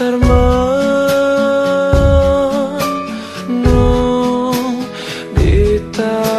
estar mal, não gritar.